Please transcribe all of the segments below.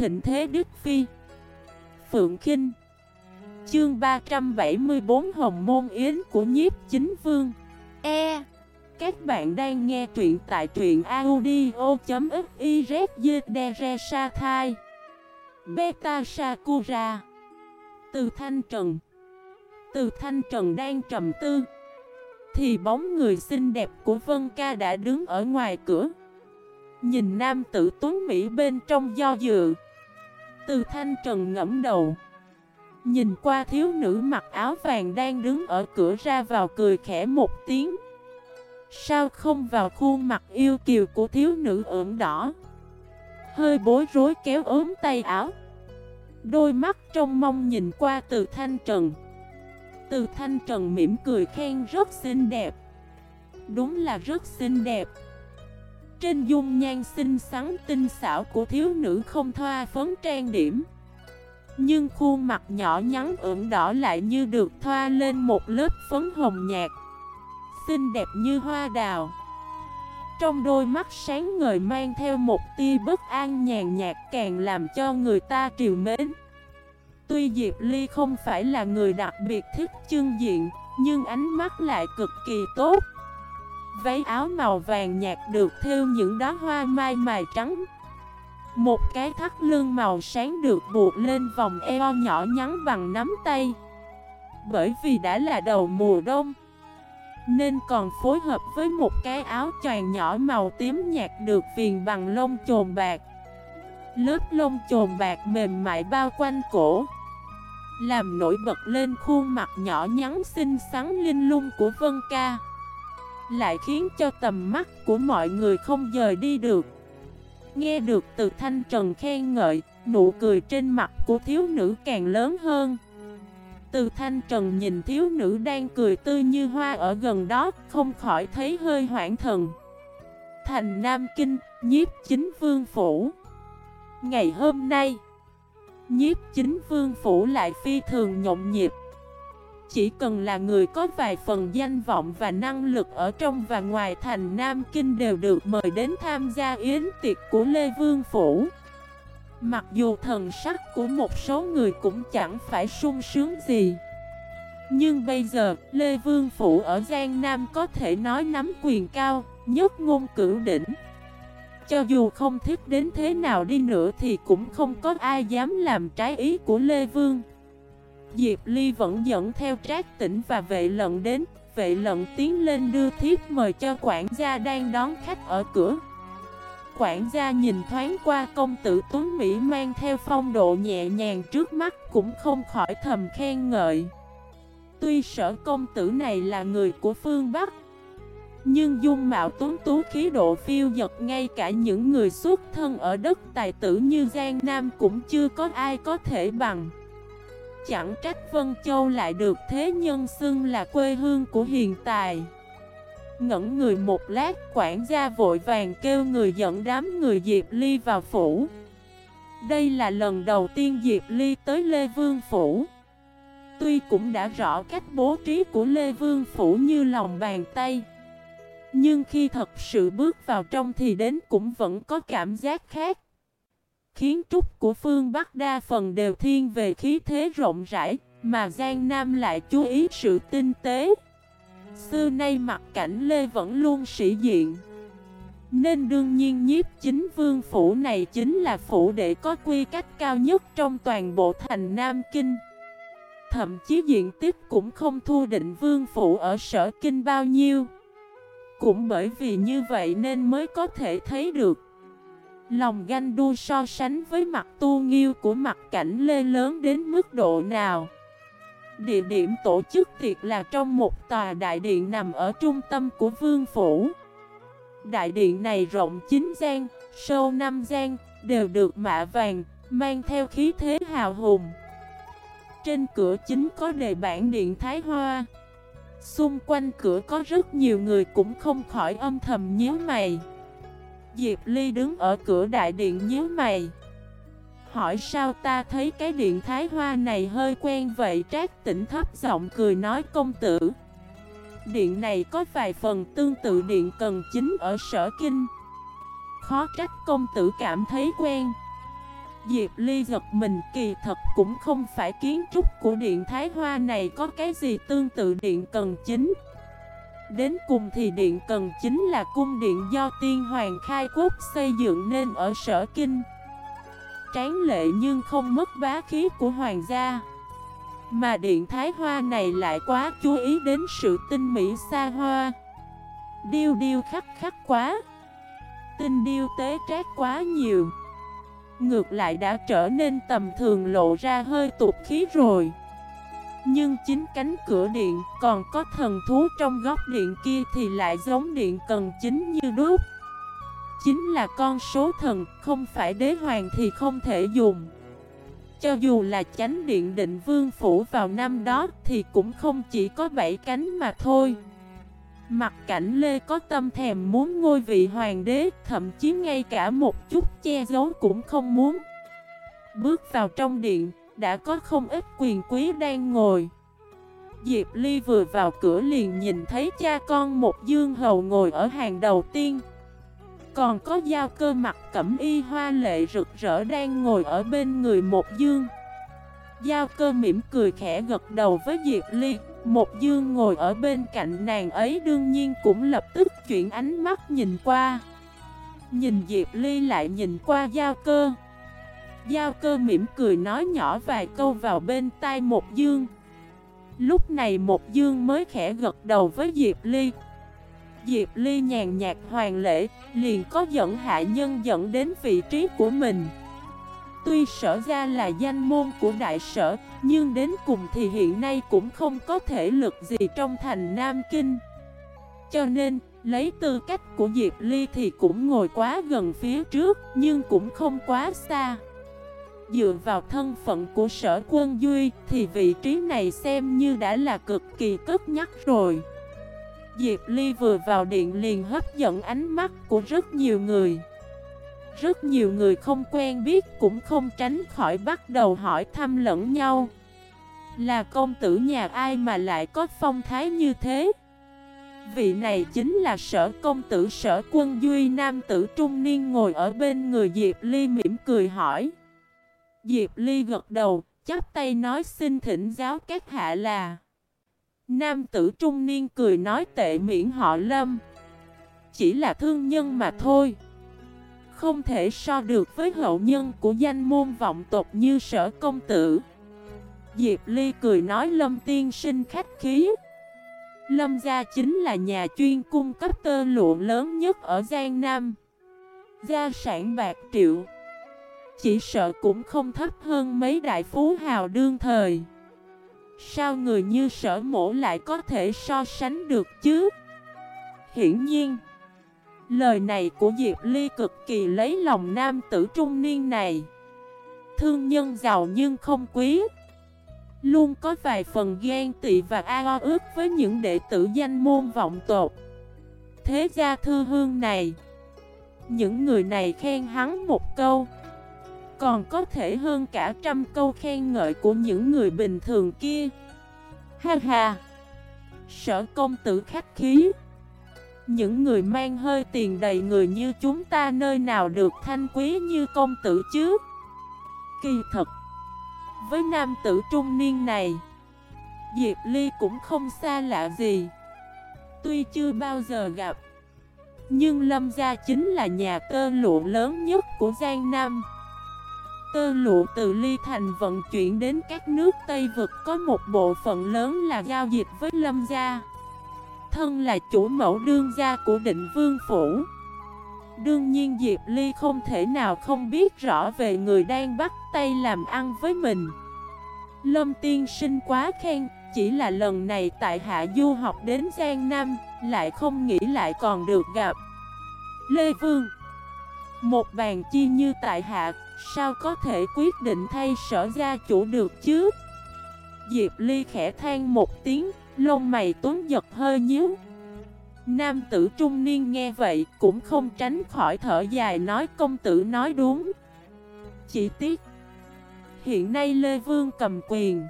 thịnh thế Đức Phi. Phượng Kinh. Chương 374 Hồng Môn Yến của nhiếp chính vương. E. Các bạn đang nghe truyện tại truyện audio.xyz Beta Sakura. Từ Thanh Trần. Từ Thanh Trần đang trầm tư. Thì bóng người xinh đẹp của Vân Ca đã đứng ở ngoài cửa. Nhìn nam tử tuấn Mỹ bên trong do dự. Từ Thanh Trần ngẫm đầu. Nhìn qua thiếu nữ mặc áo vàng đang đứng ở cửa ra vào cười khẽ một tiếng. Sao không vào khuôn mặt yêu kiều của thiếu nữ ửng đỏ? Hơi bối rối kéo ốm tay áo. Đôi mắt trong mong nhìn qua từ thanh trần. Từ thanh trần mỉm cười khen rất xinh đẹp. Đúng là rất xinh đẹp. Trên dung nhan xinh xắn tinh xảo của thiếu nữ không thoa phấn trang điểm. Nhưng khuôn mặt nhỏ nhắn ửng đỏ lại như được thoa lên một lớp phấn hồng nhạt, Xinh đẹp như hoa đào. Trong đôi mắt sáng ngời mang theo một tia bất an nhàn nhạt càng làm cho người ta triều mến. Tuy Diệp Ly không phải là người đặc biệt thích chương diện, Nhưng ánh mắt lại cực kỳ tốt. Váy áo màu vàng nhạt được thêu những đóa hoa mai mài trắng. Một cái thắt lưng màu sáng được buộc lên vòng eo nhỏ nhắn bằng nắm tay. Bởi vì đã là đầu mùa đông, Nên còn phối hợp với một cái áo choàng nhỏ màu tím nhạt được viền bằng lông chồn bạc. Lớp lông chồn bạc mềm mại bao quanh cổ, Làm nổi bật lên khuôn mặt nhỏ nhắn xinh xắn linh lung của Vân Ca. Lại khiến cho tầm mắt của mọi người không rời đi được. Nghe được từ thanh trần khen ngợi, nụ cười trên mặt của thiếu nữ càng lớn hơn. Từ thanh trần nhìn thiếu nữ đang cười tươi như hoa ở gần đó, không khỏi thấy hơi hoảng thần. Thành Nam Kinh, nhiếp chính vương phủ. Ngày hôm nay Nhiếp chính vương phủ lại phi thường nhộn nhịp chỉ cần là người có vài phần danh vọng và năng lực ở trong và ngoài thành Nam Kinh đều được mời đến tham gia yến tiệc của Lê Vương Phủ. Mặc dù thần sắc của một số người cũng chẳng phải sung sướng gì. Nhưng bây giờ, Lê Vương Phủ ở Giang Nam có thể nói nắm quyền cao, nhất ngôn cửu đỉnh. Cho dù không thích đến thế nào đi nữa thì cũng không có ai dám làm trái ý của Lê Vương. Diệp Ly vẫn dẫn theo trác tỉnh và vệ lận đến. Vệ lận tiến lên đưa thiếp mời cho quản gia đang đón khách ở cửa. Quản gia nhìn thoáng qua, công tử Tuấn Mỹ mang theo phong độ nhẹ nhàng trước mắt cũng không khỏi thầm khen ngợi. Tuy sở công tử này là người của phương Bắc, Nhưng dung mạo tuấn tú, khí độ phiêu giật ngay cả những người xuất thân ở đất tài tử như Giang Nam cũng chưa có ai có thể bằng. Chẳng trách Vân Châu lại được thế nhân xưng là quê hương của hiền tài. Ngẩn người một lát, quản gia vội vàng kêu người dẫn đám người Diệp Ly vào phủ. Đây là lần đầu tiên Diệp Ly tới Lê Vương Phủ. Tuy cũng đã rõ cách bố trí của Lê Vương Phủ như lòng bàn tay, Nhưng khi thật sự bước vào trong thì đến cũng vẫn có cảm giác khác. Kiến trúc của phương Bắc đa phần đều thiên về khí thế rộng rãi, mà Giang Nam lại chú ý sự tinh tế. Xưa nay mặt cảnh Lê vẫn luôn sĩ diện. Nên đương nhiên nhiếp chính vương phủ này chính là phủ để có quy cách cao nhất trong toàn bộ thành Nam Kinh. Thậm chí diện tích cũng không thu định vương phủ ở sở kinh bao nhiêu. Cũng bởi vì như vậy nên mới có thể thấy được Lòng ganh đua so sánh với mặt tu nghiêu của mặt cảnh lê lớn đến mức độ nào? Địa điểm tổ chức tiệc là trong một tòa đại điện nằm ở trung tâm của vương phủ. Đại điện này rộng 9 gian, sâu 5 gian, đều được mạ vàng, mang theo khí thế hào hùng. Trên cửa chính có đề bản điện Thái Hoa. Xung quanh cửa có rất nhiều người cũng không khỏi âm thầm nhíu mày. Diệp Ly đứng ở cửa đại điện nhớ mày. Hỏi sao ta thấy cái điện thái hoa này hơi quen vậy? Trác tỉnh thấp giọng cười nói, công tử, Điện này có vài phần tương tự điện cần chính ở sở kinh. Khó trách công tử cảm thấy quen. Diệp Ly giật mình, kỳ thật cũng không phải kiến trúc của Điện Thái Hoa này có cái gì tương tự Điện Cần Chính. Đến cùng thì Điện Cần Chính là cung điện do tiên hoàng khai quốc xây dựng nên ở sở kinh. Tráng lệ nhưng không mất bá khí của hoàng gia. Mà Điện Thái Hoa này lại quá chú ý đến sự tinh mỹ xa hoa. Điêu điêu khắc khắc quá. Tinh điêu tế trác quá nhiều. Ngược lại đã trở nên tầm thường lộ ra hơi tụt khí rồi nhưng chính cánh cửa điện còn có thần thú trong góc điện kia thì lại giống điện cần chính như đúc. Chính là con số thần, không phải đế hoàng thì không thể dùng. Cho dù là chánh điện định vương phủ vào năm đó thì cũng không chỉ có bảy cánh mà thôi. Mặt cảnh Lê có tâm thèm muốn ngôi vị hoàng đế, thậm chí ngay cả một chút che giấu cũng không muốn. Bước vào trong điện, đã có không ít quyền quý đang ngồi. Diệp Ly vừa vào cửa liền nhìn thấy cha con một dương hầu ngồi ở hàng đầu tiên. Còn có giao cơ mặt cẩm y hoa lệ rực rỡ đang ngồi ở bên người một dương. Giao cơ mỉm cười khẽ gật đầu với Diệp Ly, một dương ngồi ở bên cạnh nàng ấy đương nhiên cũng lập tức chuyển ánh mắt nhìn qua Nhìn Diệp Ly lại nhìn qua Giao cơ Giao cơ mỉm cười nói nhỏ vài câu vào bên tai một dương Lúc này một dương mới khẽ gật đầu với Diệp Ly Diệp Ly nhàn nhạt hoàng lễ Liền có dẫn hạ nhân dẫn đến vị trí của mình Tuy sở ra là danh môn của đại sở, nhưng đến cùng thì hiện nay cũng không có thể lực gì trong thành Nam Kinh. Cho nên, lấy tư cách của Diệp Ly thì cũng ngồi quá gần phía trước, nhưng cũng không quá xa. Dựa vào thân phận của sở quân Duy thì vị trí này xem như đã là cực kỳ cất nhắc rồi. Diệp Ly vừa vào điện liền hấp dẫn ánh mắt của rất nhiều người. Rất nhiều người không quen biết cũng không tránh khỏi bắt đầu hỏi thăm lẫn nhau Là công tử nhà ai mà lại có phong thái như thế Vị này chính là sở công tử sở quân Duy, Nam tử trung niên ngồi ở bên người Diệp Ly mỉm cười hỏi Diệp Ly gật đầu, chắp tay nói xin thỉnh giáo các hạ là. Nam tử trung niên cười nói tệ miễn họ lâm. Chỉ là thương nhân mà thôi. Không thể so được với hậu nhân của danh môn vọng tộc như sở công tử. Diệp Ly cười nói Lâm tiên sinh khách khí. Lâm gia chính là nhà chuyên cung cấp tơ lụa lớn nhất ở Giang Nam. Gia sản bạc triệu. Chỉ sợ cũng không thấp hơn mấy đại phú hào đương thời. Sao người như sở mổ lại có thể so sánh được chứ? Hiển nhiên, Lời này của Diệp Ly cực kỳ lấy lòng nam tử trung niên này. Thương nhân giàu nhưng không quý, Luôn có vài phần ghen tị và ao ước với những đệ tử danh môn vọng tột. Thế gia thư hương này, Những người này khen hắn một câu còn có thể hơn cả trăm câu khen ngợi của những người bình thường kia. Ha ha. Sở công tử khách khí. Những người mang hơi tiền đầy người như chúng ta nơi nào được thanh quý như công tử chứ? Kỳ thật, Với nam tử trung niên này, Diệp Ly cũng không xa lạ gì. Tuy chưa bao giờ gặp, Nhưng Lâm Gia chính là nhà tơ lụa lớn nhất của Giang Nam. Tơ lụa từ Ly Thành vận chuyển đến các nước Tây Vực có một bộ phận lớn là giao dịch với Lâm Gia. Thân là chủ mẫu đương gia của định vương phủ. Đương nhiên Diệp Ly không thể nào không biết rõ về người đang bắt tay làm ăn với mình. Lâm tiên sinh quá khen, Chỉ là lần này tại hạ du học đến Giang Nam, Lại không nghĩ lại còn được gặp. Lê Vương một bàn chi như tại hạ, Sao có thể quyết định thay sở gia chủ được chứ? Diệp Ly khẽ than một tiếng, Lông mày tuấn giật hơi nhíu. Nam tử trung niên nghe vậy cũng không tránh khỏi thở dài nói công tử nói đúng. Chỉ tiếc, Hiện nay Lê Vương cầm quyền,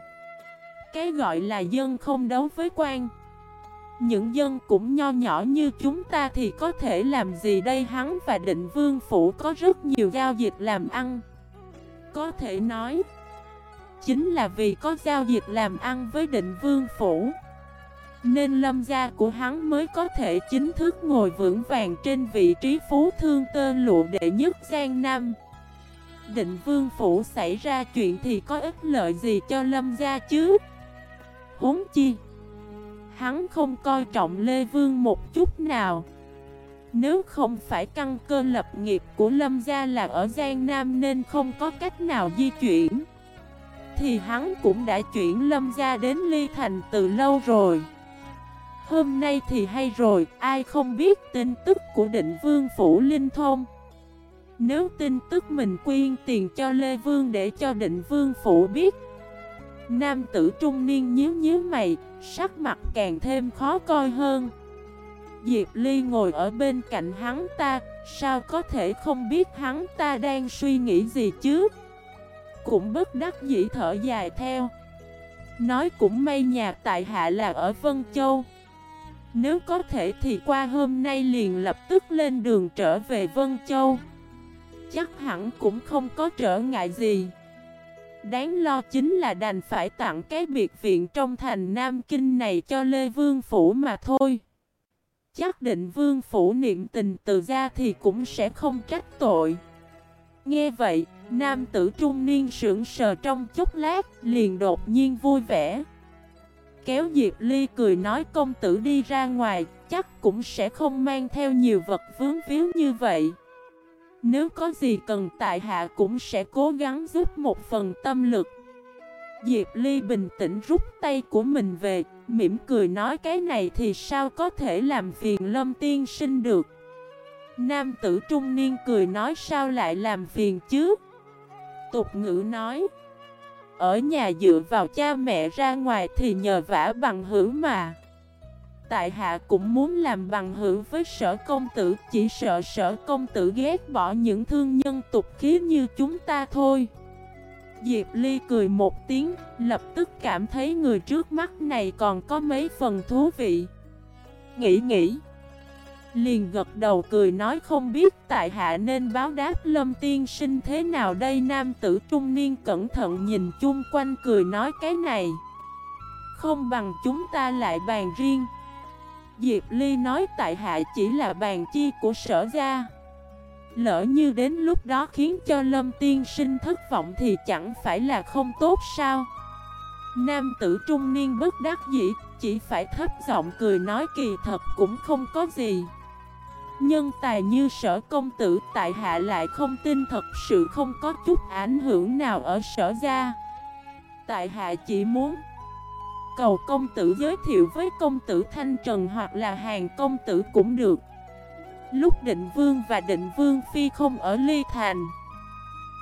Cái gọi là dân không đấu với quan. Những dân cũng nho nhỏ như chúng ta thì có thể làm gì đây? Hắn và định vương phủ có rất nhiều giao dịch làm ăn. Có thể nói, Chính là vì có giao dịch làm ăn với định vương phủ, Nên lâm gia của hắn mới có thể chính thức ngồi vững vàng trên vị trí phú thương tơ lụa đệ nhất Giang Nam. Định vương phủ xảy ra chuyện thì có ích lợi gì cho lâm gia chứ? Huống chi Hắn không coi trọng Lê Vương một chút nào. Nếu không phải căn cơ lập nghiệp của Lâm Gia là ở Giang Nam nên không có cách nào di chuyển Thì hắn cũng đã chuyển Lâm Gia đến Ly Thành từ lâu rồi. Hôm nay thì hay rồi, ai không biết tin tức của định vương phủ linh thông? Nếu tin tức mình quyên tiền cho Lê Vương để cho định vương phủ biết Nam tử trung niên nhíu nhíu mày, sắc mặt càng thêm khó coi hơn. Diệp Ly ngồi ở bên cạnh hắn ta, sao có thể không biết hắn ta đang suy nghĩ gì chứ? Cũng bất đắc dĩ thở dài theo. Nói cũng may nhà tại hạ là ở Vân Châu. Nếu có thể thì qua hôm nay liền lập tức lên đường trở về Vân Châu. Chắc hẳn cũng không có trở ngại gì. Đáng lo chính là đành phải tặng cái biệt viện trong thành Nam Kinh này cho Lê Vương Phủ mà thôi. Chắc định Vương Phủ niệm tình từ ra thì cũng sẽ không trách tội. Nghe vậy, nam tử trung niên sững sờ trong chốc lát, liền đột nhiên vui vẻ. Kéo Diệp Ly cười nói công tử đi ra ngoài, chắc cũng sẽ không mang theo nhiều vật vướng víu như vậy. Nếu có gì cần tại hạ cũng sẽ cố gắng giúp một phần tâm lực. Diệp Ly bình tĩnh rút tay của mình về, Mỉm cười nói cái này thì sao có thể làm phiền lâm tiên sinh được? Nam tử trung niên cười nói sao lại làm phiền chứ? Tục ngữ nói, Ở nhà dựa vào cha mẹ ra ngoài thì nhờ vả bằng hữu mà tại hạ cũng muốn làm bằng hữu với sở công tử, Chỉ sợ sở công tử ghét bỏ những thương nhân tục khí như chúng ta thôi. Diệp Ly cười một tiếng, Lập tức cảm thấy người trước mắt này còn có mấy phần thú vị. Nghĩ nghĩ. Liền gật đầu cười nói, không biết tại hạ nên báo đáp lâm tiên sinh thế nào đây? Nam tử trung niên cẩn thận nhìn chung quanh cười nói, cái này Không bằng chúng ta lại bàn riêng. Diệp Ly nói tại hạ chỉ là bàn chi của sở gia. Lỡ như đến lúc đó khiến cho Lâm Tiên sinh thất vọng thì chẳng phải là không tốt sao? Nam tử trung niên bất đắc dĩ, Chỉ phải thấp giọng cười nói kỳ thật cũng không có gì. Nhân tài như sở công tử tại hạ lại không tin thật sự không có chút ảnh hưởng nào ở sở gia. Tại hạ chỉ muốn cầu công tử giới thiệu với công tử Thanh Trần hoặc là hàng công tử cũng được. Lúc định vương và định vương phi không ở ly thành,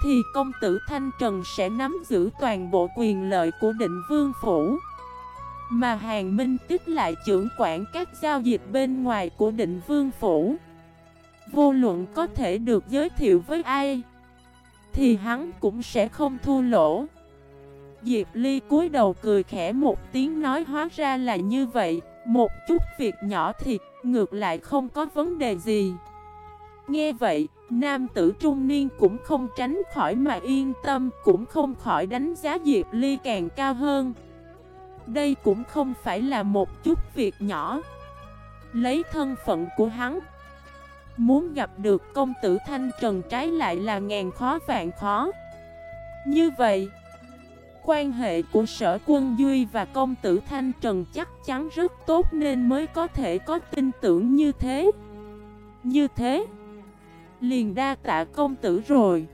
Thì công tử Thanh Trần sẽ nắm giữ toàn bộ quyền lợi của định vương phủ. Mà hàng minh tức lại trưởng quản các giao dịch bên ngoài của định vương phủ. Vô luận có thể được giới thiệu với ai, Thì hắn cũng sẽ không thua lỗ. Diệp Ly cúi đầu cười khẽ một tiếng nói hóa ra là như vậy. Một chút việc nhỏ thì ngược lại không có vấn đề gì. Nghe vậy, nam tử trung niên cũng không tránh khỏi mà yên tâm Cũng không khỏi đánh giá Diệp Ly càng cao hơn. Đây cũng không phải là một chút việc nhỏ. Lấy thân phận của hắn Muốn gặp được công tử Thanh Trần trái lại là ngàn khó vạn khó. Như vậy quan hệ của sở quân Duy và công tử Thanh Trần chắc chắn rất tốt nên mới có thể có tin tưởng như thế. Như thế, liền đa tạ công tử rồi.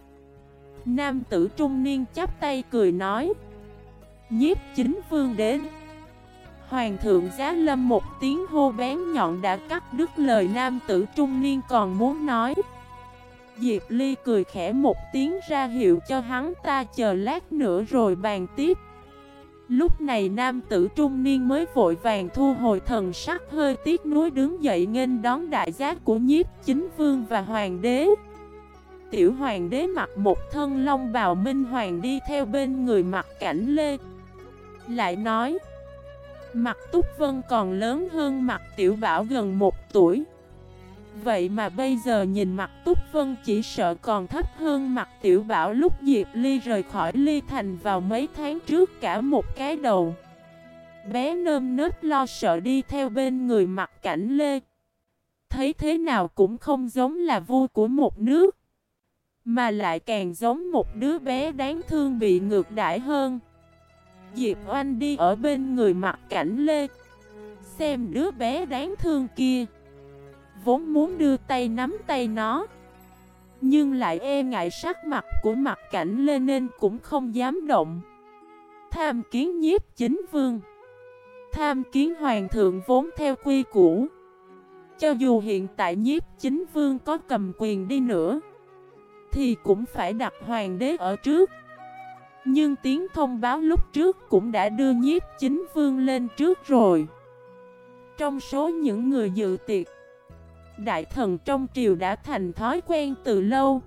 Nam tử trung niên chắp tay cười nói, nhiếp chính vương đến. Hoàng thượng giá lâm một tiếng hô bén nhọn đã cắt đứt lời nam tử trung niên còn muốn nói. Diệp Ly cười khẽ một tiếng ra hiệu cho hắn ta chờ lát nữa rồi bàn tiếp. Lúc này nam tử trung niên mới vội vàng thu hồi thần sắc hơi tiếc nuối đứng dậy nghênh đón đại giác của nhiếp chính vương và hoàng đế. Tiểu hoàng đế mặc một thân long bào minh hoàng đi theo bên người mặt cảnh lê. Lại nói Mặt túc vân còn lớn hơn mặt tiểu bảo gần một tuổi Vậy mà bây giờ nhìn mặt Túc Vân chỉ sợ còn thấp hơn mặt Tiểu Bảo lúc Diệp Ly rời khỏi Ly Thành vào mấy tháng trước cả một cái đầu. Bé nơm nớp lo sợ đi theo bên người mặt cảnh Lê. Thấy thế nào cũng không giống là vua của một nước. Mà lại càng giống một đứa bé đáng thương bị ngược đãi hơn. Diệp Oanh đi ở bên người mặt cảnh Lê. Xem đứa bé đáng thương kia vốn muốn đưa tay nắm tay nó. Nhưng lại e ngại sắc mặt của mặt cảnh lên nên cũng không dám động. Tham kiến nhiếp chính vương. Tham kiến hoàng thượng vốn theo quy củ. Cho dù hiện tại nhiếp chính vương có cầm quyền đi nữa, Thì cũng phải đặt hoàng đế ở trước. Nhưng tiếng thông báo lúc trước cũng đã đưa nhiếp chính vương lên trước rồi. Trong số những người dự tiệc Đại thần trong triều đã thành thói quen từ lâu.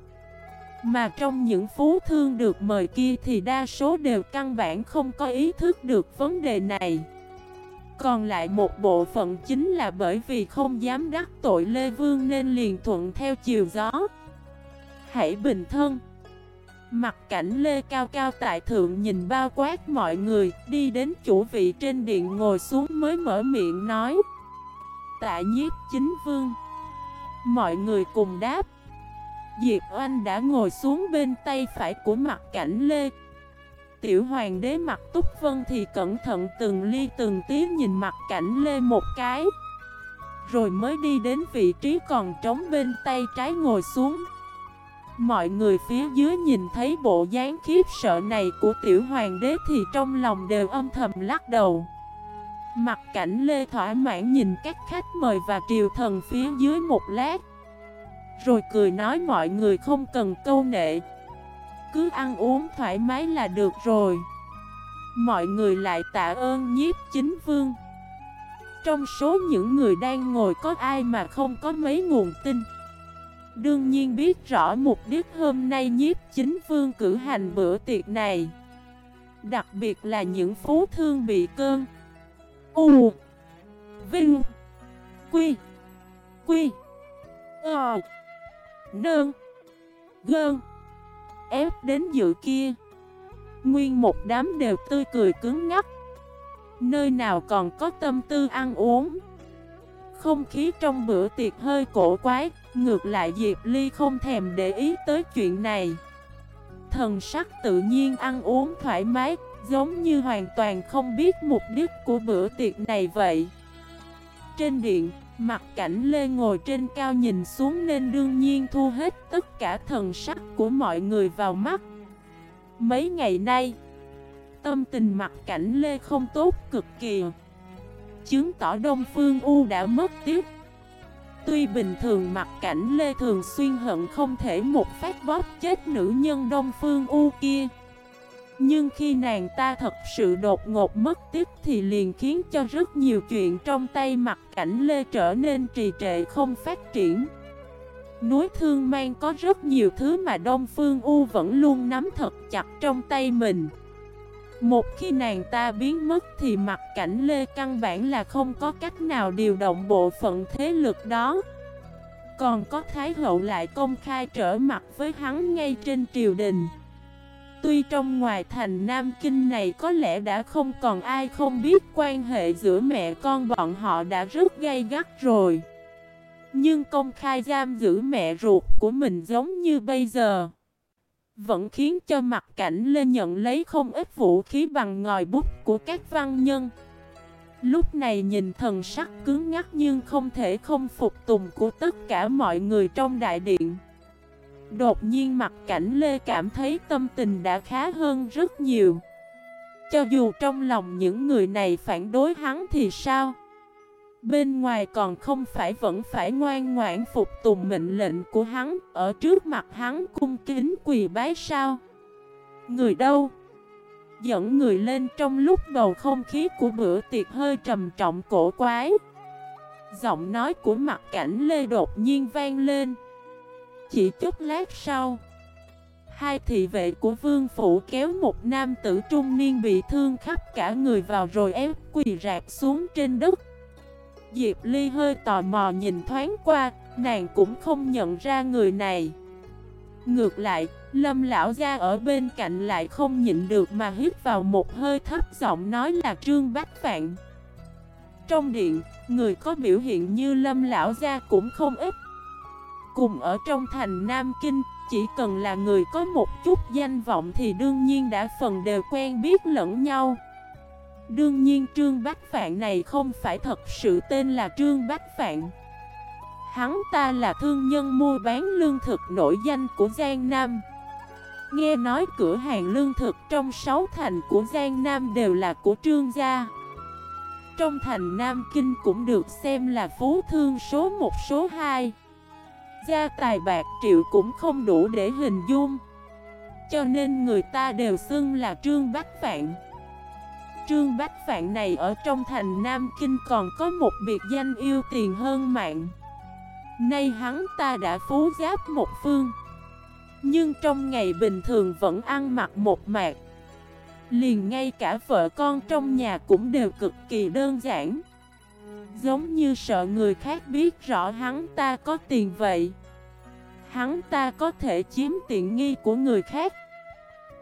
Mà trong những phú thương được mời kia thì đa số đều căn bản không có ý thức được vấn đề này. Còn lại một bộ phận chính là bởi vì không dám đắc tội Lê Vương nên liền thuận theo chiều gió. Hãy bình thân. Mặt cảnh Lê cao cao tại thượng nhìn bao quát mọi người, Đi đến chủ vị trên điện ngồi xuống mới mở miệng nói. Tạ nhiếp chính vương. Mọi người cùng đáp. Diệp Oanh đã ngồi xuống bên tay phải của mặt cảnh Lê. Tiểu hoàng đế mặt Túc Vân thì cẩn thận từng ly từng tí nhìn mặt cảnh Lê một cái. Rồi mới đi đến vị trí còn trống bên tay trái ngồi xuống. Mọi người phía dưới nhìn thấy bộ dáng khiếp sợ này của tiểu hoàng đế thì trong lòng đều âm thầm lắc đầu. Mặt cảnh Lê thỏa mãn nhìn các khách mời và triều thần phía dưới một lát. Rồi cười nói mọi người không cần câu nệ. Cứ ăn uống thoải mái là được rồi. Mọi người lại tạ ơn nhiếp chính vương. Trong số những người đang ngồi có ai mà không có mấy nguồn tin? Đương nhiên biết rõ mục đích hôm nay nhiếp chính vương cử hành bữa tiệc này. Đặc biệt là những phú thương bị cơn U, Vinh, Quy Quy Ờ Nơn, Gơn. Ép đến dự kia. Nguyên một đám đều tươi cười cứng ngắt Nơi nào còn có tâm tư ăn uống? Không khí trong bữa tiệc hơi cổ quái, Ngược lại Diệp Ly không thèm để ý tới chuyện này. Thần sắc tự nhiên ăn uống thoải mái Giống như hoàn toàn không biết mục đích của bữa tiệc này vậy. Trên điện, mặt cảnh Lê ngồi trên cao nhìn xuống nên đương nhiên thu hết tất cả thần sắc của mọi người vào mắt. Mấy ngày nay, tâm tình mặt cảnh Lê không tốt cực kỳ. Chứng tỏ Đông Phương U đã mất tiếp. Tuy bình thường mặt cảnh Lê thường xuyên hận không thể một phát bóp chết nữ nhân Đông Phương U kia nhưng khi nàng ta thật sự đột ngột mất tích thì liền khiến cho rất nhiều chuyện trong tay mặt cảnh Lê trở nên trì trệ không phát triển. Núi Thương Mang có rất nhiều thứ mà Đông Phương U vẫn luôn nắm thật chặt trong tay mình. Một khi nàng ta biến mất thì mặt cảnh Lê căn bản là không có cách nào điều động bộ phận thế lực đó. Còn có Thái Hậu lại công khai trở mặt với hắn ngay trên triều đình. Tuy trong ngoài thành Nam Kinh này có lẽ đã không còn ai không biết quan hệ giữa mẹ con bọn họ đã rất gay gắt rồi. Nhưng công khai giam giữ mẹ ruột của mình giống như bây giờ, Vẫn khiến cho mặt cảnh lên nhận lấy không ít vũ khí bằng ngòi bút của các văn nhân. Lúc này nhìn thần sắc cứng ngắc nhưng không thể không phục tùng của tất cả mọi người trong đại điện. Đột nhiên mặt cảnh Lê cảm thấy tâm tình đã khá hơn rất nhiều. Cho dù trong lòng những người này phản đối hắn thì sao? Bên ngoài còn không phải vẫn phải ngoan ngoãn phục tùng mệnh lệnh của hắn, Ở trước mặt hắn cung kính quỳ bái sao? Người đâu? Dẫn người lên trong lúc bầu không khí của bữa tiệc hơi trầm trọng cổ quái. Giọng nói của mặt cảnh Lê đột nhiên vang lên chỉ chút lát sau Hai thị vệ của vương phủ kéo một nam tử trung niên bị thương khắp cả người vào rồi ép quỳ rạp xuống trên đất Diệp Ly hơi tò mò nhìn thoáng qua nàng cũng không nhận ra người này. Ngược lại, Lâm lão gia ở bên cạnh lại không nhịn được mà hít vào một hơi thấp giọng nói là Trương Bách Phạn. Trong điện, người có biểu hiện như Lâm lão gia cũng không ít. Cùng ở trong thành Nam Kinh, chỉ cần là người có một chút danh vọng thì đương nhiên đã phần đều quen biết lẫn nhau. Đương nhiên Trương Bách Phạn này không phải thật sự tên là Trương Bách Phạn. Hắn ta là thương nhân mua bán lương thực nổi danh của Giang Nam. Nghe nói cửa hàng lương thực trong sáu thành của Giang Nam đều là của Trương gia. Trong thành Nam Kinh cũng được xem là phú thương số 1 số 2. Gia tài bạc triệu cũng không đủ để hình dung. Cho nên người ta đều xưng là Trương Bách Phạn. Trương Bách Phạn này ở trong thành Nam Kinh còn có một biệt danh yêu tiền hơn mạng. Nay hắn ta đã phú giáp một phương, Nhưng trong ngày bình thường vẫn ăn mặc một mạc Liền ngay cả vợ con trong nhà cũng đều cực kỳ đơn giản Giống như sợ người khác biết rõ hắn ta có tiền vậy. Hắn ta có thể chiếm tiện nghi của người khác.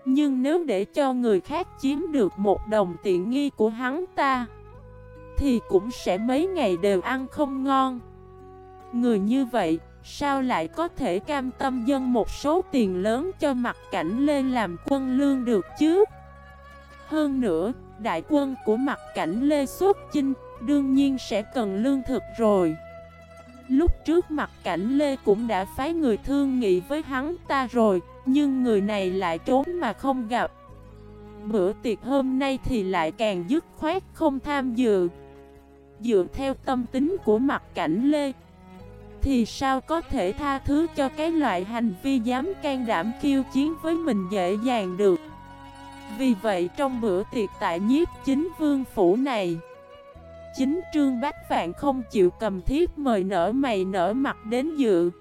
Nhưng nếu để cho người khác chiếm được một đồng tiện nghi của hắn ta Thì cũng sẽ mấy ngày đều ăn không ngon. Người như vậy, sao lại có thể cam tâm dân một số tiền lớn cho mặt cảnh lên làm quân lương được chứ? Hơn nữa, đại quân của mặt cảnh Lê xuất chinh, đương nhiên sẽ cần lương thực rồi. Lúc trước mặt cảnh Lê cũng đã phái người thương nghị với hắn ta rồi, nhưng người này lại trốn mà không gặp. Bữa tiệc hôm nay thì lại càng dứt khoát không tham dự. Dựa theo tâm tính của mặt cảnh Lê, thì sao có thể tha thứ cho cái loại hành vi dám can đảm khiêu chiến với mình dễ dàng được Vì vậy trong bữa tiệc tại nhiếp chính vương phủ này Chính Trương Bách Phạn không chịu cầm thiết mời nở mày nở mặt đến dự,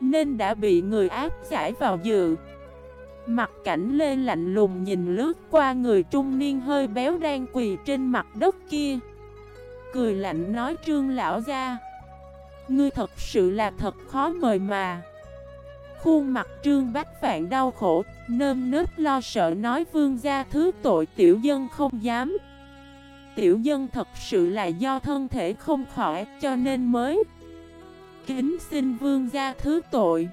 Nên đã bị người áp giải vào dự. Mặt cảnh lê lạnh lùng nhìn lướt qua người trung niên hơi béo đang quỳ trên mặt đất kia. Cười lạnh nói, trương lão ra Ngươi thật sự là thật khó mời mà. Khuôn mặt trương bách phạn đau khổ, Nơm nớp lo sợ nói, vương gia thứ tội tiểu dân không dám. Tiểu dân thật sự là do thân thể không khỏi cho nên mới Kính xin vương gia thứ tội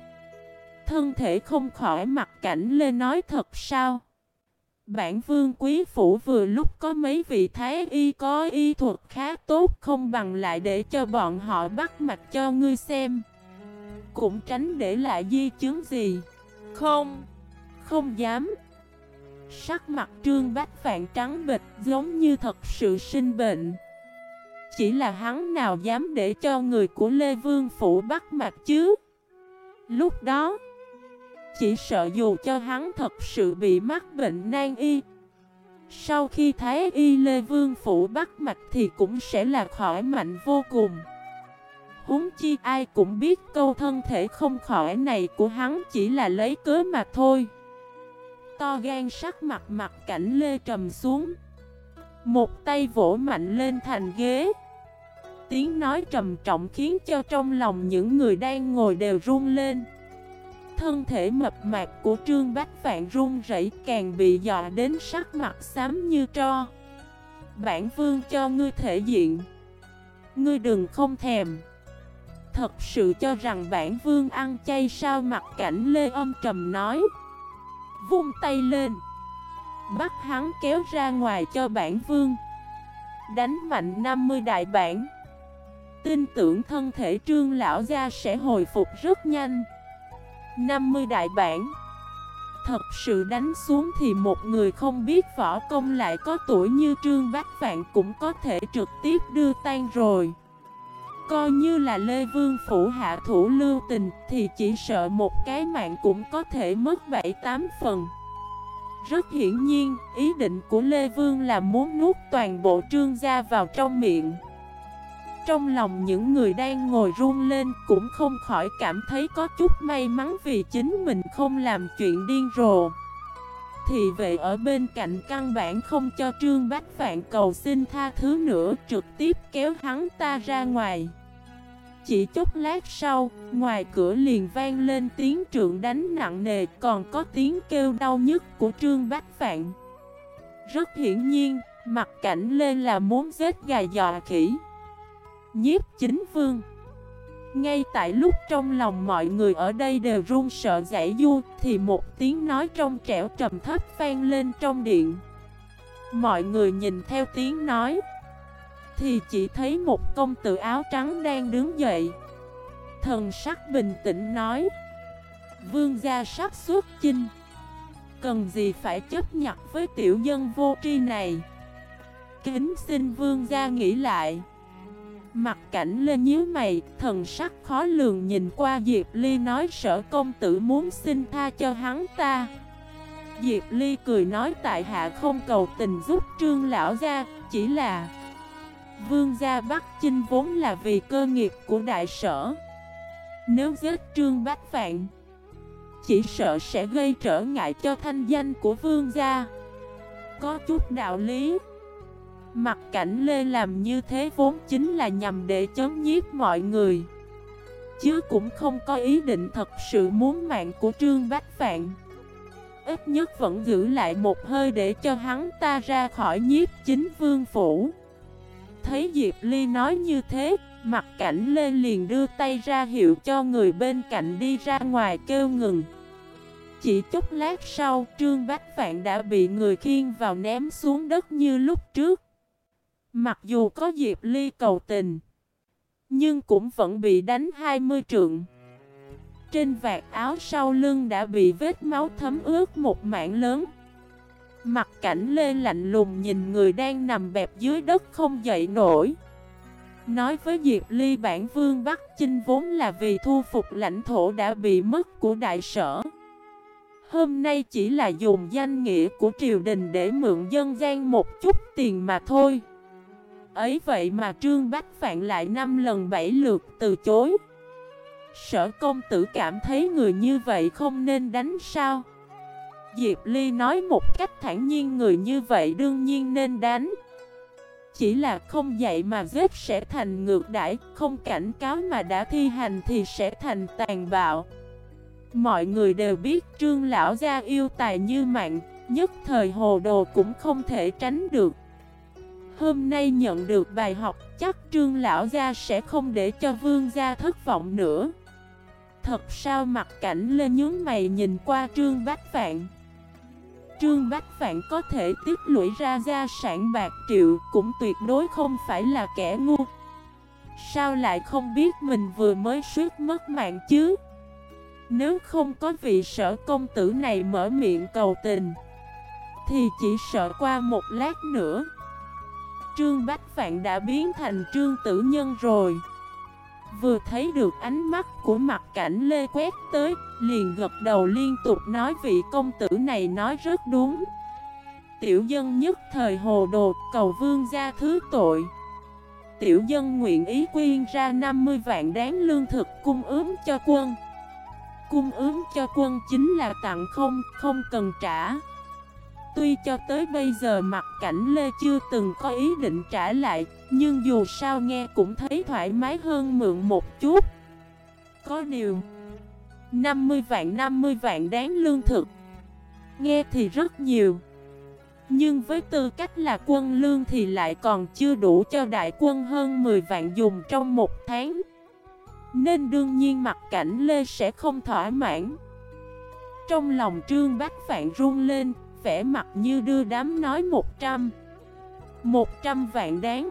Thân thể không khỏi mặt cảnh lên nói thật sao Bản vương quý phủ vừa lúc có mấy vị thái y có y thuật khá tốt không bằng lại để cho bọn họ bắt mạch cho ngươi xem. Cũng tránh để lại di chứng gì. Không, không dám. Sắc mặt trương bách phạn trắng bịch giống như thật sự sinh bệnh. Chỉ là hắn nào dám để cho người của Lê Vương Phủ bắt mạch chứ. Lúc đó... Chỉ sợ dù cho hắn thật sự bị mắc bệnh nan y, Sau khi Thái Y Lê Vương Phủ bắt mạch thì cũng sẽ là khỏi mạnh vô cùng Huống chi ai cũng biết câu thân thể không khỏi này của hắn chỉ là lấy cớ mà thôi To gan sắc mặt mặt cảnh Lê trầm xuống. Một tay vỗ mạnh lên thành ghế. Tiếng nói trầm trọng khiến cho trong lòng những người đang ngồi đều run lên. Thân thể mập mạp của Trương Bách Vạn run rẩy, càng bị dọa đến sắc mặt xám như tro. Bản vương cho ngươi thể diện. Ngươi đừng không thèm. Thật sự cho rằng bản vương ăn chay sao? Mặt cảnh Lê âm trầm nói. Vung tay lên. Bắt hắn kéo ra ngoài cho bản vương. Đánh mạnh 50 đại bản. Tin tưởng thân thể trương lão gia sẽ hồi phục rất nhanh. 50 đại bản. Thật sự đánh xuống thì một người không biết võ công lại có tuổi như Trương Bách Vạn cũng có thể trực tiếp đưa tan rồi. Coi như là Lê Vương Phủ hạ thủ lưu tình thì chỉ sợ một cái mạng cũng có thể mất 7-8 phần Rất hiển nhiên, ý định của Lê Vương là muốn nuốt toàn bộ trương gia vào trong miệng trong lòng những người đang ngồi run lên cũng không khỏi cảm thấy có chút may mắn vì chính mình không làm chuyện điên rồ. Thì vệ ở bên cạnh căn bản không cho Trương Bách Phạn cầu xin tha thứ nữa trực tiếp kéo hắn ta ra ngoài. Chỉ chốc lát sau, ngoài cửa liền vang lên tiếng trượng đánh nặng nề Còn có tiếng kêu đau nhức của Trương Bách Phạn. Rất hiển nhiên, mặt cảnh lên là muốn giết gà dọa khỉ. Nhiếp chính vương. Ngay tại lúc trong lòng mọi người ở đây đều run sợ giải du, Thì một tiếng nói trong trẻo trầm thấp vang lên trong điện. Mọi người nhìn theo tiếng nói, Thì chỉ thấy một công tử áo trắng đang đứng dậy. Thần sắc bình tĩnh nói, Vương gia sắc xuất chinh, Cần gì phải chấp nhận với tiểu dân vô tri này? Kính xin vương gia nghĩ lại. Mặt cảnh lên nhíu mày, Thần sắc khó lường nhìn qua Diệp Ly nói, sở công tử muốn xin tha cho hắn ta. Diệp Ly cười nói, tại hạ không cầu tình giúp trương lão gia, Chỉ là Vương gia Bắc Chinh vốn là vì cơ nghiệp của đại sở. Nếu giết trương bách vạn Chỉ sợ sẽ gây trở ngại cho thanh danh của vương gia. Có chút đạo lý. Mặt cảnh Lê làm như thế vốn chính là nhằm để chấn nhiếp mọi người. Chứ cũng không có ý định thật sự muốn mạng của Trương Bách Phạn. Ít nhất vẫn giữ lại một hơi để cho hắn ta ra khỏi nhiếp chính vương phủ. Thấy Diệp Ly nói như thế, Mặt cảnh Lê liền đưa tay ra hiệu cho người bên cạnh đi ra ngoài kêu ngừng. Chỉ chút lát sau, Trương Bách Phạn đã bị người khiêng vào ném xuống đất như lúc trước. Mặc dù có Diệp Ly cầu tình, Nhưng cũng vẫn bị đánh 20 trượng. Trên vạt áo sau lưng đã bị vết máu thấm ướt một mảng lớn. Mặt cảnh lê lạnh lùng nhìn người đang nằm bẹp dưới đất không dậy nổi. Nói với Diệp Ly, bản vương Bắc Chinh vốn là vì thu phục lãnh thổ đã bị mất của đại sở. Hôm nay chỉ là dùng danh nghĩa của triều đình để mượn dân gian một chút tiền mà thôi. Ấy vậy mà Trương Bách Phạn lại năm lần bảy lượt từ chối. Sở công tử cảm thấy người như vậy không nên đánh sao? Diệp Ly nói một cách thản nhiên, người như vậy đương nhiên nên đánh. Chỉ là không dạy mà giết sẽ thành ngược đãi, Không cảnh cáo mà đã thi hành thì sẽ thành tàn bạo. Mọi người đều biết trương lão gia yêu tài như mạng, Nhất thời hồ đồ cũng không thể tránh được. Hôm nay nhận được bài học, chắc trương lão gia sẽ không để cho vương gia thất vọng nữa. Thật sao mặt cảnh lên nhướng mày nhìn qua trương bách phạn? Trương Bách Phạn có thể tiết lũy ra gia sản bạc triệu cũng tuyệt đối không phải là kẻ ngu. Sao lại không biết mình vừa mới suýt mất mạng chứ? Nếu không có vị sở công tử này mở miệng cầu tình, Thì chỉ sợ qua một lát nữa Trương Bách Vạn đã biến thành trương tử nhân rồi. Vừa thấy được ánh mắt của mặt cảnh Lê quét tới Liền gật đầu liên tục nói vị công tử này nói rất đúng. Tiểu dân nhất thời hồ đồ cầu vương gia thứ tội. Tiểu dân nguyện ý quyên ra 50 vạn đáng lương thực cung ứng cho quân. Cung ứng cho quân chính là tặng không, không cần trả. Tuy cho tới bây giờ mặt cảnh Lê chưa từng có ý định trả lại, Nhưng dù sao nghe cũng thấy thoải mái hơn mượn một chút. Có điều 50 vạn 50 vạn đáng lương thực, Nghe thì rất nhiều. Nhưng với tư cách là quân lương thì lại còn chưa đủ cho đại quân hơn 10 vạn dùng trong một tháng. Nên đương nhiên mặt cảnh Lê sẽ không thỏa mãn. Trong lòng trương bách phạn run lên vẻ mặt như đưa đám nói 100 100 vạn đáng.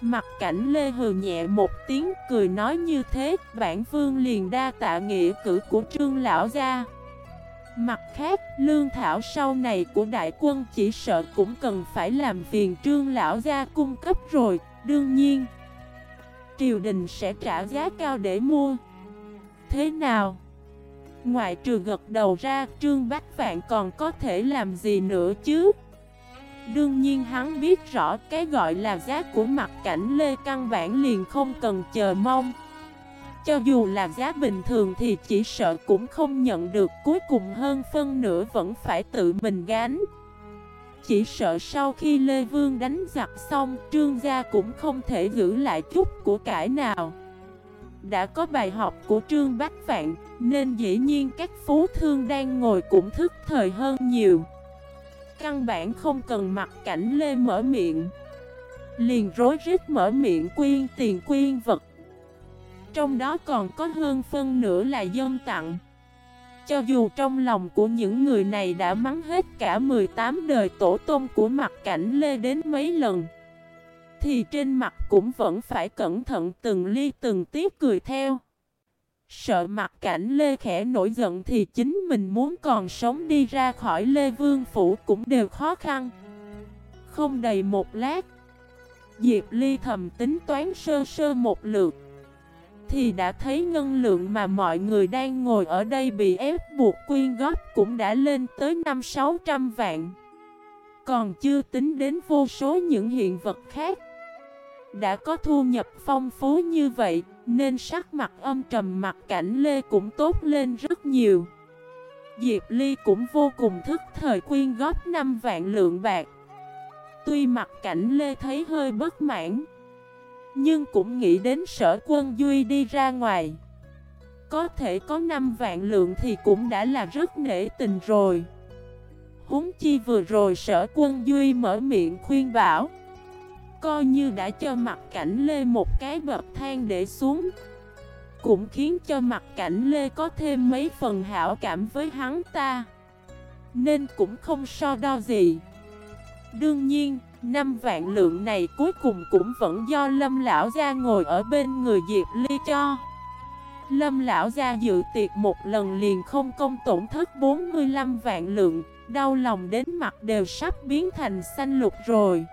Mặt cảnh Lê hừ nhẹ một tiếng cười nói như thế Bản vương liền đa tạ nghĩa cử của trương lão gia. Mặt khác, lương thảo sau này của đại quân chỉ sợ cũng cần phải làm phiền trương lão gia cung cấp rồi Đương nhiên. Triều đình sẽ trả giá cao để mua. Thế nào? Ngoại trừ gật đầu ra, Trương Bách Vạn còn có thể làm gì nữa chứ? Đương nhiên hắn biết rõ cái gọi là giá của mặt cảnh Lê căn bản liền không cần chờ mong. Cho dù là giá bình thường thì chỉ sợ cũng không nhận được cuối cùng hơn phân nửa vẫn phải tự mình gánh. Chỉ sợ sau khi Lê Vương đánh giặc xong Trương gia cũng không thể giữ lại chút của cải nào đã có bài học của Trương Bách Vạn, nên dĩ nhiên các phú thương đang ngồi cũng thức thời hơn nhiều. Căn bản không cần mặt cảnh lê mở miệng. Liền rối rít mở miệng quyên tiền quyên vật. Trong đó còn có hơn phân nửa là dân tặng. Cho dù trong lòng của những người này đã mắng hết cả 18 đời tổ tôn của mặt cảnh lê đến mấy lần thì trên mặt cũng vẫn phải cẩn thận từng ly từng tiếp cười theo. Sợ mặt cảnh Lê Khẽ nổi giận thì chính mình muốn còn sống đi ra khỏi Lê Vương Phủ cũng đều khó khăn. Không đầy một lát, Diệp Ly thầm tính toán sơ sơ một lượt. Thì đã thấy ngân lượng mà mọi người đang ngồi ở đây bị ép buộc quyên góp cũng đã lên tới 5-600 vạn. Còn chưa tính đến vô số những hiện vật khác. Đã có thu nhập phong phú như vậy, nên sắc mặt âm trầm mặt cảnh Lê cũng tốt lên rất nhiều. Diệp Ly cũng vô cùng thức thời quyên góp 5 vạn lượng bạc. Tuy mặt cảnh Lê thấy hơi bất mãn, nhưng cũng nghĩ đến sở quân Duy đi ra ngoài. Có thể có 5 vạn lượng thì cũng đã là rất nể tình rồi. Húng chi vừa rồi sở quân Duy mở miệng khuyên bảo. Coi như đã cho mặt cảnh Lê một cái bậc thang để xuống. Cũng khiến cho mặt cảnh Lê có thêm mấy phần hảo cảm với hắn ta. Nên cũng không so đo gì. Đương nhiên, năm vạn lượng này cuối cùng cũng vẫn do Lâm Lão Gia ngồi ở bên người Diệp Ly cho. Lâm Lão Gia dự tiệc một lần liền không công tổn thất 45 vạn lượng Đau lòng đến mặt đều sắp biến thành xanh lục rồi.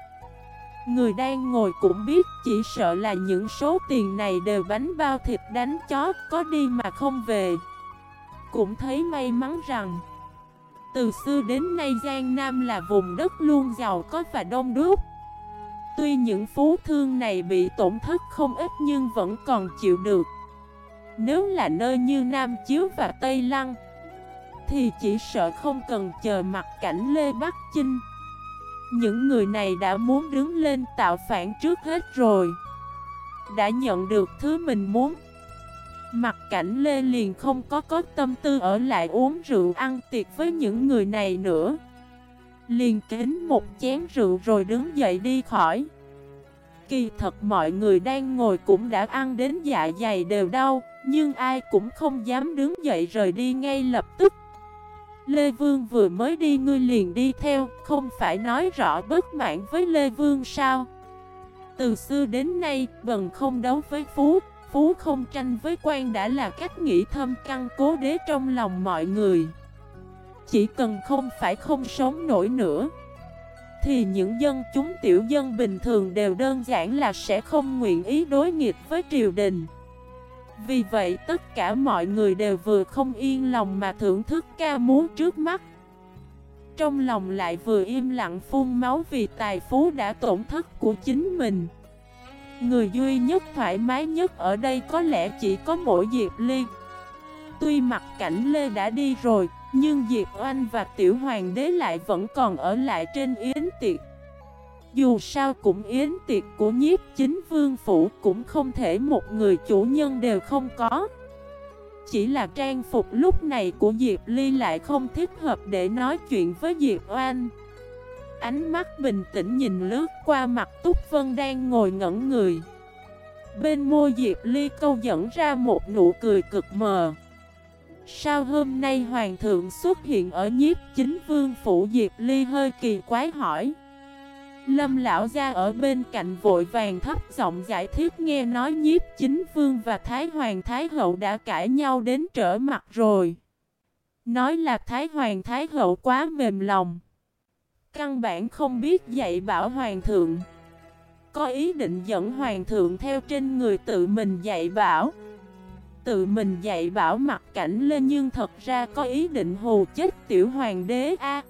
Người đang ngồi cũng biết, chỉ sợ là những số tiền này đều bánh bao thịt đánh chó, có đi mà không về. Cũng thấy may mắn rằng, Từ xưa đến nay Giang Nam là vùng đất luôn giàu có và đông đúc. Tuy những phú thương này bị tổn thất không ít nhưng vẫn còn chịu được. Nếu là nơi như Nam Chiếu và Tây Lăng, Thì chỉ sợ không cần chờ mặt cảnh Lê Bắc Chinh những người này đã muốn đứng lên tạo phản trước hết rồi. Đã nhận được thứ mình muốn. Mặt cảnh Lê liền không có có tâm tư ở lại uống rượu ăn tiệc với những người này nữa. Liền kính một chén rượu rồi đứng dậy đi khỏi. Kỳ thật mọi người đang ngồi cũng đã ăn đến dạ dày đều đau, Nhưng ai cũng không dám đứng dậy rời đi ngay lập tức. Lê Vương vừa mới đi ngươi liền đi theo, không phải nói rõ bất mãn với Lê Vương sao? Từ xưa đến nay, bần không đấu với Phú, Phú không tranh với quan đã là cách nghĩ thâm căn cố đế trong lòng mọi người. Chỉ cần không phải không sống nổi nữa, thì những dân chúng tiểu dân bình thường đều đơn giản là sẽ không nguyện ý đối nghịch với triều đình. Vì vậy, tất cả mọi người đều vừa không yên lòng mà thưởng thức ca múa trước mắt. Trong lòng lại vừa im lặng phun máu vì tài phú đã tổn thất của chính mình. Người duy nhất thoải mái nhất ở đây có lẽ chỉ có mỗi Diệp Ly. Tuy mặt cảnh Lê đã đi rồi, Nhưng Diệp Oanh và Tiểu Hoàng đế lại vẫn còn ở lại trên yến tiệc dù sao cũng yến tiệc của nhiếp chính vương phủ cũng không thể một người chủ nhân đều không có. Chỉ là trang phục lúc này của Diệp Ly lại không thích hợp để nói chuyện với Diệp Oan Ánh mắt bình tĩnh nhìn lướt qua mặt Túc Vân đang ngồi ngẩn người. Bên môi Diệp Ly câu dẫn ra một nụ cười cực mờ. Sao hôm nay Hoàng thượng xuất hiện ở nhiếp chính vương phủ? Diệp Ly hơi kỳ quái hỏi. Lâm lão gia ở bên cạnh vội vàng thấp giọng giải thích nghe nói nhiếp chính vương và Thái Hoàng Thái Hậu đã cãi nhau đến trở mặt rồi. Nói là Thái Hoàng Thái Hậu quá mềm lòng. Căn bản không biết dạy bảo Hoàng thượng. Có ý định dẫn Hoàng thượng theo trên người tự mình dạy bảo. Tự mình dạy bảo mặt cảnh lên nhưng thật ra có ý định hù chết tiểu hoàng đế A.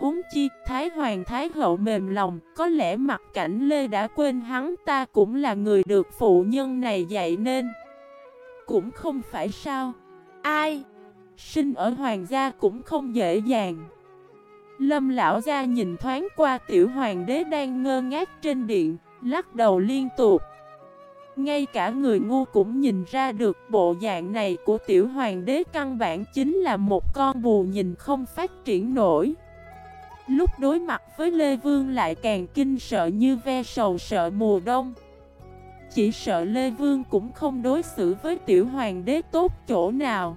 Húng chi, Thái Hoàng Thái Hậu mềm lòng, có lẽ mặt cảnh Lê đã quên hắn ta cũng là người được phụ nhân này dạy nên. Cũng không phải sao. Ai? Sinh ở hoàng gia cũng không dễ dàng. Lâm lão gia nhìn thoáng qua tiểu hoàng đế đang ngơ ngác trên điện, lắc đầu liên tục. Ngay cả người ngu cũng nhìn ra được bộ dạng này của tiểu hoàng đế căn bản chính là một con bù nhìn không phát triển nổi. Lúc đối mặt với Lê Vương lại càng kinh sợ như ve sầu sợ mùa đông. Chỉ sợ Lê Vương cũng không đối xử với tiểu hoàng đế tốt chỗ nào.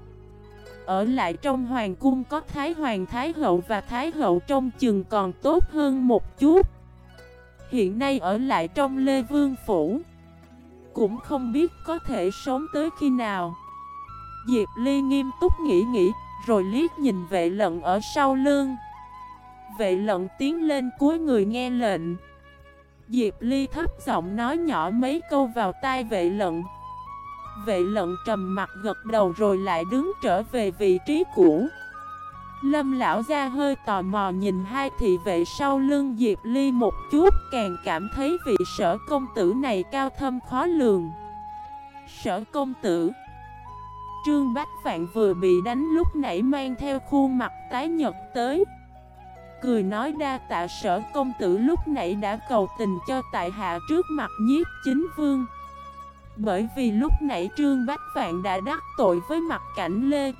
Ở lại trong hoàng cung có Thái Hoàng, Thái Hậu và Thái Hậu trong chừng còn tốt hơn một chút. Hiện nay ở lại trong Lê Vương Phủ, cũng không biết có thể sống tới khi nào Diệp Ly nghiêm túc nghĩ nghĩ, Rồi liếc nhìn vệ lận ở sau lưng Vệ lận tiến lên cuối người nghe lệnh. Diệp Ly thấp giọng nói nhỏ mấy câu vào tai vệ lận Vệ lận trầm mặt gật đầu rồi lại đứng trở về vị trí cũ. Lâm lão ra hơi tò mò nhìn hai thị vệ sau lưng Diệp Ly một chút, Càng cảm thấy vị sở công tử này cao thâm khó lường. Sở công tử, Trương Bách Phạn vừa bị đánh lúc nãy mang theo khuôn mặt tái nhật tới. Cười nói đa tạ sở công tử lúc nãy đã cầu tình cho tại hạ trước mặt nhiếp chính vương. Bởi vì lúc nãy Trương Bách vạn đã đắc tội với mặt cảnh Lê,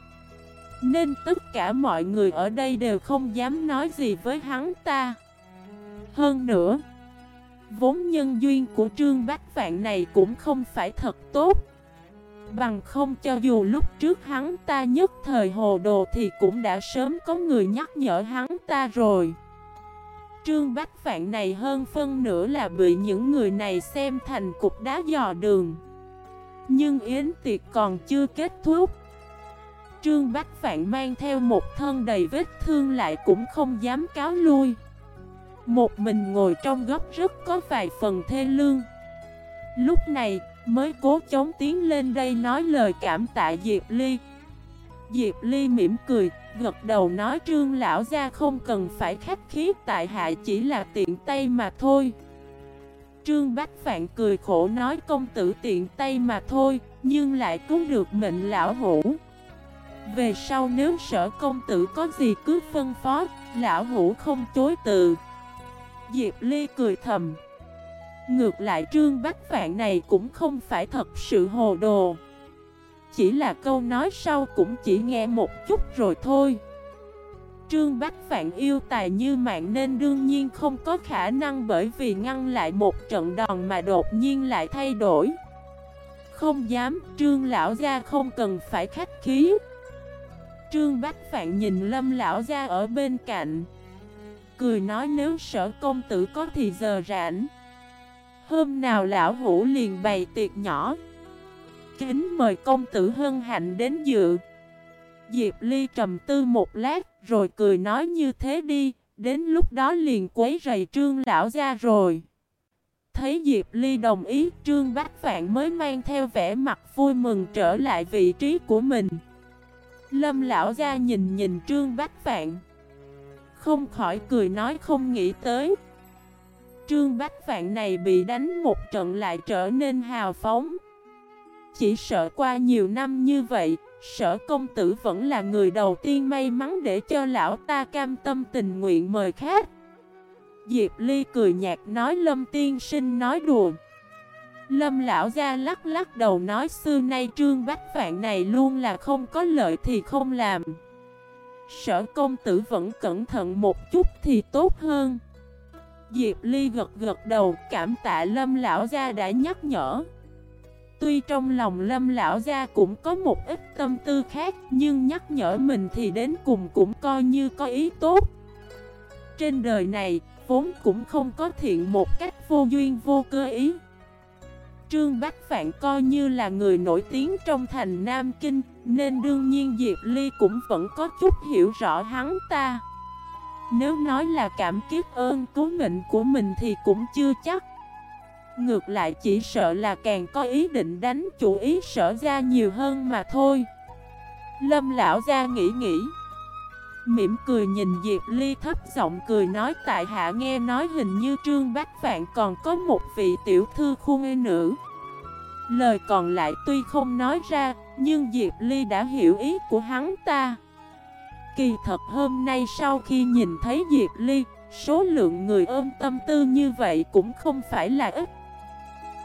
nên tất cả mọi người ở đây đều không dám nói gì với hắn ta. Hơn nữa, Vốn nhân duyên của Trương Bách Vạn này cũng không phải thật tốt. Bằng không cho dù lúc trước hắn ta nhất thời hồ đồ thì cũng đã sớm có người nhắc nhở hắn ta rồi. Trương Bách Phạn này hơn phân nửa là bị những người này xem thành cục đá dò đường. Nhưng yến tiệc còn chưa kết thúc. Trương Bách Phạn mang theo một thân đầy vết thương lại cũng không dám cáo lui. Một mình ngồi trong góc rất có vài phần thê lương. Lúc này mới cố chống tiến lên đây nói lời cảm tạ Diệp Ly Diệp Ly mỉm cười, gật đầu nói trương lão ra không cần phải khách khí tại hạ chỉ là tiện tay mà thôi Trương Bách Phạn cười khổ nói công tử tiện tay mà thôi, nhưng lại cứu được mệnh lão hủ về sau nếu sở công tử có gì cứ phân phó, lão hủ không chối từ. Diệp Ly cười thầm. Ngược lại trương bách vạn này cũng không phải thật sự hồ đồ. Chỉ là câu nói sau cũng chỉ nghe một chút rồi thôi. Trương Bách Phạn yêu tài như mạng nên đương nhiên không có khả năng bởi vì ngăn lại một trận đòn mà đột nhiên lại thay đổi. Không dám, Trương Lão Gia không cần phải khách khí. Trương Bách Phạn nhìn Lâm Lão gia ở bên cạnh Cười nói nếu sở công tử có thì giờ rảnh Hôm nào Lão Hủ liền bày tiệc nhỏ. Kính mời công tử hân hạnh đến dự. Diệp Ly trầm tư một lát Rồi cười nói như thế đi, Đến lúc đó liền quấy rầy trương lão ra rồi. Thấy Diệp Ly đồng ý, Trương Bách Phạn mới mang theo vẻ mặt vui mừng trở lại vị trí của mình. Lâm lão ra nhìn nhìn Trương Bách Vạn. Không khỏi cười nói không nghĩ tới. Trương Bách Vạn này bị đánh một trận lại trở nên hào phóng. Chỉ sợ qua nhiều năm như vậy, Sở công tử vẫn là người đầu tiên may mắn để cho lão ta cam tâm tình nguyện mời khách. Diệp Ly cười nhạt nói Lâm tiên sinh nói đùa. Lâm lão ra lắc lắc đầu nói xưa nay trương bách vạn này luôn là không có lợi thì không làm. Sở công tử vẫn cẩn thận một chút thì tốt hơn. Diệp Ly gật gật đầu, cảm tạ Lâm lão gia đã nhắc nhở. Tuy trong lòng Lâm lão gia cũng có một ít tâm tư khác, Nhưng nhắc nhở mình thì đến cùng cũng coi như có ý tốt. Trên đời này, vốn cũng không có thiện một cách vô duyên vô cơ ý. Trương Bách Phạn coi như là người nổi tiếng trong thành Nam Kinh, Nên đương nhiên Diệp Ly cũng vẫn có chút hiểu rõ hắn ta. Nếu nói là cảm kiếp ơn cứu mệnh của mình thì cũng chưa chắc. Ngược lại chỉ sợ là càng có ý định đánh chủ ý sở ra nhiều hơn mà thôi. Lâm lão ra nghĩ nghĩ Mỉm cười nhìn Diệp Ly thấp giọng cười nói tại hạ nghe nói hình như Trương Bách Vạn còn có một vị tiểu thư khuôn nữ. Lời còn lại tuy không nói ra, nhưng Diệp Ly đã hiểu ý của hắn ta. Kỳ thật hôm nay sau khi nhìn thấy Diệp Ly, số lượng người ôm tâm tư như vậy cũng không phải là ít.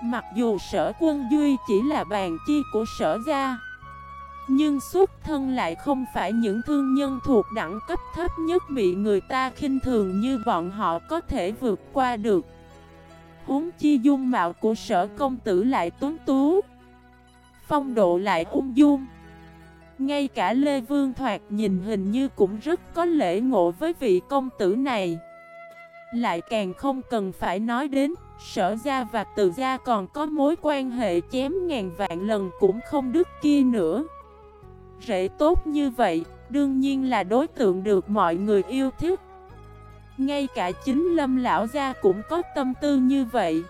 Mặc dù sở quân duy chỉ là bàn chi của sở gia Nhưng xuất thân lại không phải những thương nhân thuộc đẳng cấp thấp nhất bị người ta khinh thường như bọn họ có thể vượt qua được. Huống chi dung mạo của sở công tử lại tuấn tú Phong độ lại ung dung. Ngay cả Lê Vương Thoạt nhìn hình như cũng rất có lễ ngộ với vị công tử này. Lại càng không cần phải nói đến Sở gia và từ gia còn có mối quan hệ chém ngàn vạn lần cũng không đứt kia nữa. Rễ tốt như vậy, đương nhiên là đối tượng được mọi người yêu thích. Ngay cả chính lâm lão gia cũng có tâm tư như vậy.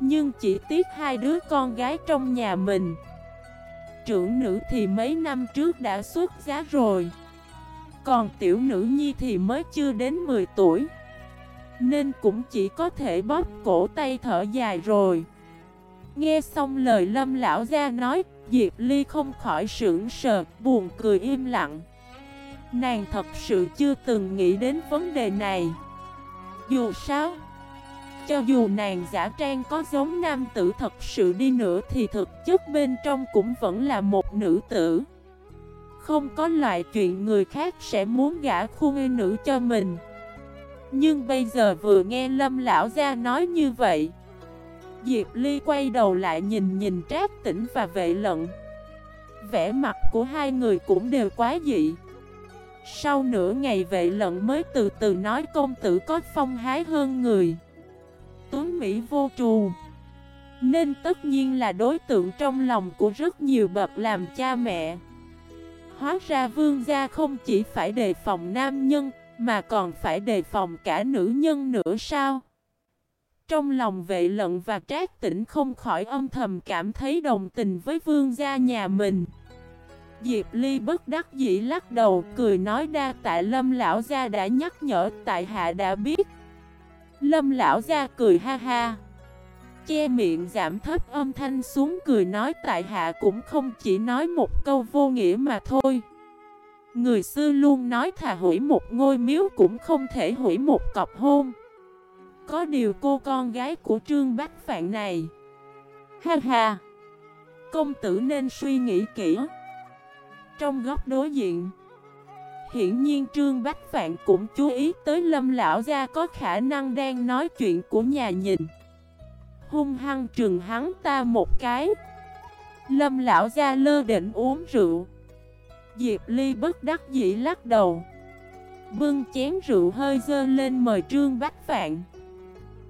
Nhưng chỉ tiếc hai đứa con gái trong nhà mình Trưởng nữ thì mấy năm trước đã xuất giá rồi. Còn tiểu nữ nhi thì mới chưa đến 10 tuổi. Nên cũng chỉ có thể bóp cổ tay thở dài rồi. Nghe xong lời lâm lão gia nói, Diệp Ly không khỏi sững sờ, Buồn cười im lặng. Nàng thật sự chưa từng nghĩ đến vấn đề này. Dù sao cho dù nàng giả trang có giống nam tử thật sự đi nữa Thì thực chất bên trong cũng vẫn là một nữ tử. Không có loại chuyện người khác sẽ muốn gả khuê nữ cho mình. Nhưng bây giờ vừa nghe Lâm Lão Gia nói như vậy, Diệp Ly quay đầu lại nhìn nhìn Trác Tĩnh và vệ lận. Vẻ mặt của hai người cũng đều quá dị. Sau nửa ngày vệ lận mới từ từ nói công tử có phong hái hơn người. Tuấn Mỹ vô trù Nên tất nhiên là đối tượng trong lòng của rất nhiều bậc làm cha mẹ Hóa ra vương gia không chỉ phải đề phòng nam nhân, mà còn phải đề phòng cả nữ nhân nữa sao? Trong lòng vệ lận và trác tỉnh không khỏi âm thầm cảm thấy đồng tình với vương gia nhà mình. Diệp Ly bất đắc dĩ lắc đầu, cười nói đa tại lâm lão gia đã nhắc nhở, tại hạ đã biết. Lâm lão ra cười ha ha. Che miệng giảm thấp âm thanh xuống cười nói tại hạ cũng không chỉ nói một câu vô nghĩa mà thôi. Người xưa luôn nói thà hủy một ngôi miếu cũng không thể hủy một cọc hôn Có điều cô con gái của Trương Bách Phạn này Ha ha Công tử nên suy nghĩ kỹ Trong góc đối diện Hiển nhiên Trương Bách Phạn cũng chú ý tới Lâm Lão Gia có khả năng đang nói chuyện của nhà nhìn. Hung hăng trừng hắn ta một cái. Lâm Lão Gia lơ định uống rượu. Diệp Ly bất đắc dĩ lắc đầu. Bưng chén rượu hơi dơ lên mời Trương Bách Phạn.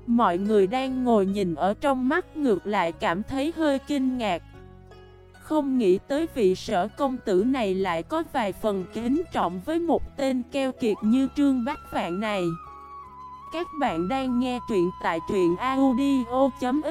Mọi người đang ngồi nhìn ở trong mắt ngược lại cảm thấy hơi kinh ngạc. Không nghĩ tới vị sở công tử này lại có vài phần kính trọng với một tên keo kiệt như Trương Bách Phạn này. Các bạn đang nghe truyện tại truyện audio.fif